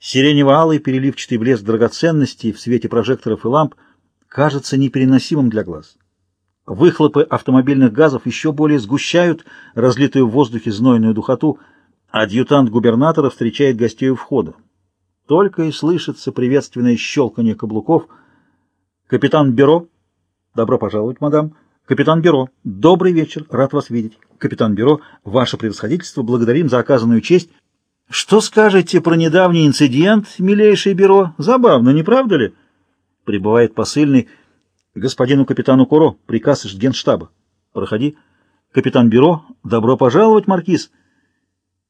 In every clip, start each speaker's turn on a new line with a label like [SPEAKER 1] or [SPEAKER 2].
[SPEAKER 1] Сиренево-алый переливчатый блеск драгоценностей в свете прожекторов и ламп кажется непереносимым для глаз. Выхлопы автомобильных газов еще более сгущают разлитую в воздухе знойную духоту, адъютант губернатора встречает гостей у входа. Только и слышится приветственное щелканье каблуков. «Капитан Бюро!» «Добро пожаловать, мадам!» «Капитан Бюро! Добрый вечер! Рад вас видеть!» «Капитан Бюро! Ваше превосходительство! Благодарим за оказанную честь!» «Что скажете про недавний инцидент, милейшее Бюро? Забавно, не правда ли?» Прибывает посыльный господину капитану Куро, приказ из генштаба. «Проходи!» «Капитан Бюро! Добро пожаловать, маркиз!»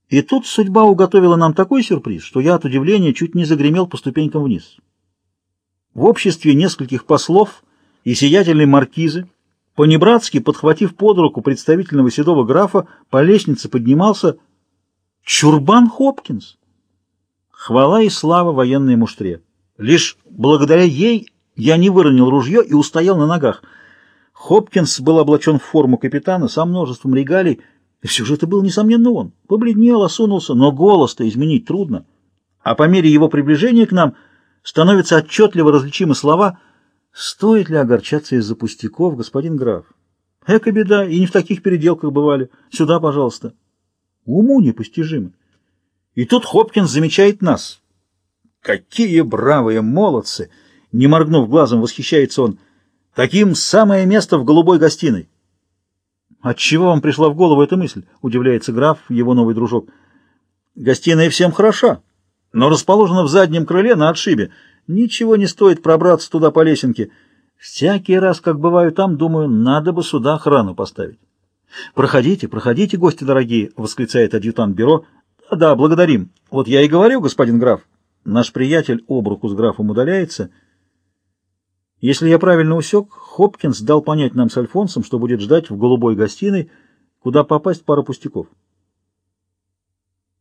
[SPEAKER 1] И тут судьба уготовила нам такой сюрприз, что я от удивления чуть не загремел по ступенькам вниз. В обществе нескольких послов и сиятельной маркизы, понебратски подхватив под руку представительного седого графа, по лестнице поднимался Чурбан Хопкинс. Хвала и слава военной муштре. Лишь благодаря ей я не выронил ружье и устоял на ногах. Хопкинс был облачен в форму капитана со множеством регалий, и все же это был, несомненно, он. Побледнел, осунулся, но голос-то изменить трудно. А по мере его приближения к нам становятся отчетливо различимы слова «Стоит ли огорчаться из-за пустяков, господин граф? Эка беда, и не в таких переделках бывали. Сюда, пожалуйста». Уму непостижимо. И тут Хопкинс замечает нас. Какие бравые молодцы! Не моргнув глазом, восхищается он. Таким самое место в голубой гостиной. «Отчего вам пришла в голову эта мысль?» — удивляется граф, его новый дружок. «Гостиная всем хороша, но расположена в заднем крыле на отшибе. Ничего не стоит пробраться туда по лесенке. Всякий раз, как бываю там, думаю, надо бы сюда охрану поставить». «Проходите, проходите, гости дорогие!» — восклицает адъютант бюро. «Да, благодарим. Вот я и говорю, господин граф». Наш приятель об руку с графом удаляется — если я правильно усек, Хопкинс дал понять нам с Альфонсом, что будет ждать в голубой гостиной, куда попасть пара пустяков.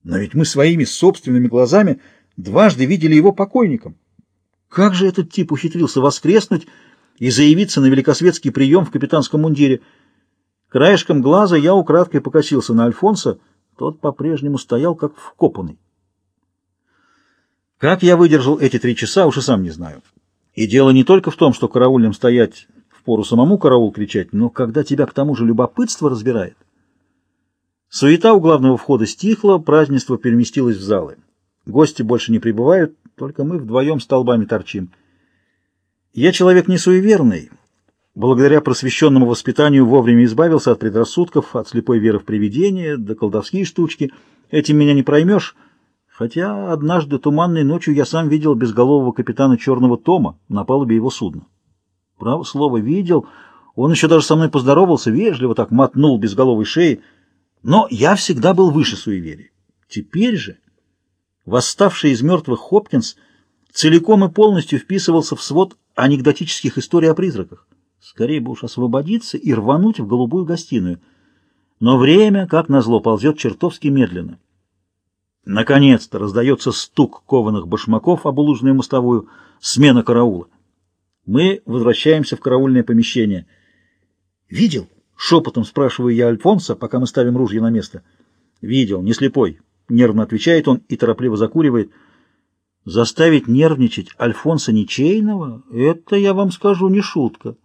[SPEAKER 1] Но ведь мы своими собственными глазами дважды видели его покойником. Как же этот тип ухитрился воскреснуть и заявиться на великосветский прием в капитанском мундире? Краешком глаза я украдкой покосился на Альфонса, тот по-прежнему стоял как вкопанный. Как я выдержал эти три часа, уж и сам не знаю. И дело не только в том, что караульным стоять в пору самому караул кричать, но когда тебя к тому же любопытство разбирает. Суета у главного входа стихла, празднество переместилось в залы. Гости больше не прибывают, только мы вдвоем столбами торчим. Я человек не суеверный. Благодаря просвещенному воспитанию вовремя избавился от предрассудков, от слепой веры в привидения, до колдовские штучки. Этим меня не проймешь. Хотя однажды туманной ночью я сам видел безголового капитана Черного Тома на палубе его судна. Право слово «видел», он еще даже со мной поздоровался, вежливо так мотнул безголовой шеи, но я всегда был выше суеверий. Теперь же восставший из мертвых Хопкинс целиком и полностью вписывался в свод анекдотических историй о призраках. Скорее бы уж освободиться и рвануть в голубую гостиную. Но время, как назло, ползет чертовски медленно. Наконец-то раздается стук кованых башмаков об улужную мостовую, смена караула. Мы возвращаемся в караульное помещение. «Видел?» — шепотом спрашиваю я Альфонса, пока мы ставим ружья на место. «Видел, не слепой», — нервно отвечает он и торопливо закуривает. Заставить нервничать Альфонса Ничейного — это, я вам скажу, не шутка.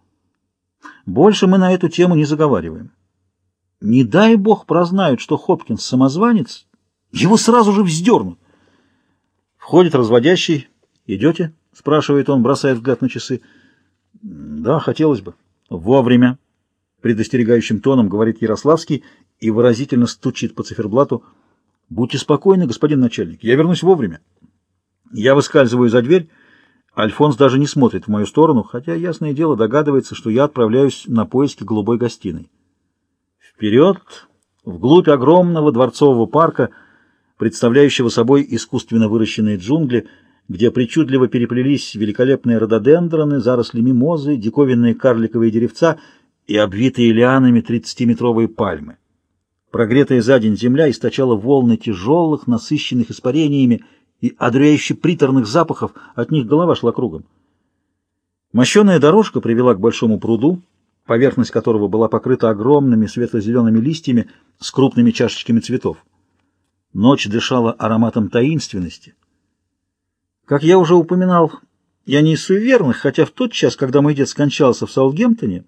[SPEAKER 1] Больше мы на эту тему не заговариваем. Не дай бог прознают, что Хопкинс самозванец, его сразу же вздернут. Входит разводящий. «Идете?» — спрашивает он, бросая взгляд на часы. «Да, хотелось бы». «Вовремя», — предостерегающим тоном говорит Ярославский и выразительно стучит по циферблату. «Будьте спокойны, господин начальник, я вернусь вовремя». Я выскальзываю за дверь. Альфонс даже не смотрит в мою сторону, хотя, ясное дело, догадывается, что я отправляюсь на поиски голубой гостиной. Вперед, вглубь огромного дворцового парка — представляющего собой искусственно выращенные джунгли, где причудливо переплелись великолепные рододендроны, заросли мимозы, диковинные карликовые деревца и обвитые лианами тридцатиметровые пальмы. Прогретая за день земля источала волны тяжелых, насыщенных испарениями и одуряюще приторных запахов, от них голова шла кругом. Мощеная дорожка привела к большому пруду, поверхность которого была покрыта огромными светло-зелеными листьями с крупными чашечками цветов. Ночь дышала ароматом таинственности. Как я уже упоминал, я не из суеверных, хотя в тот час, когда мой дед скончался в Саутгемптоне,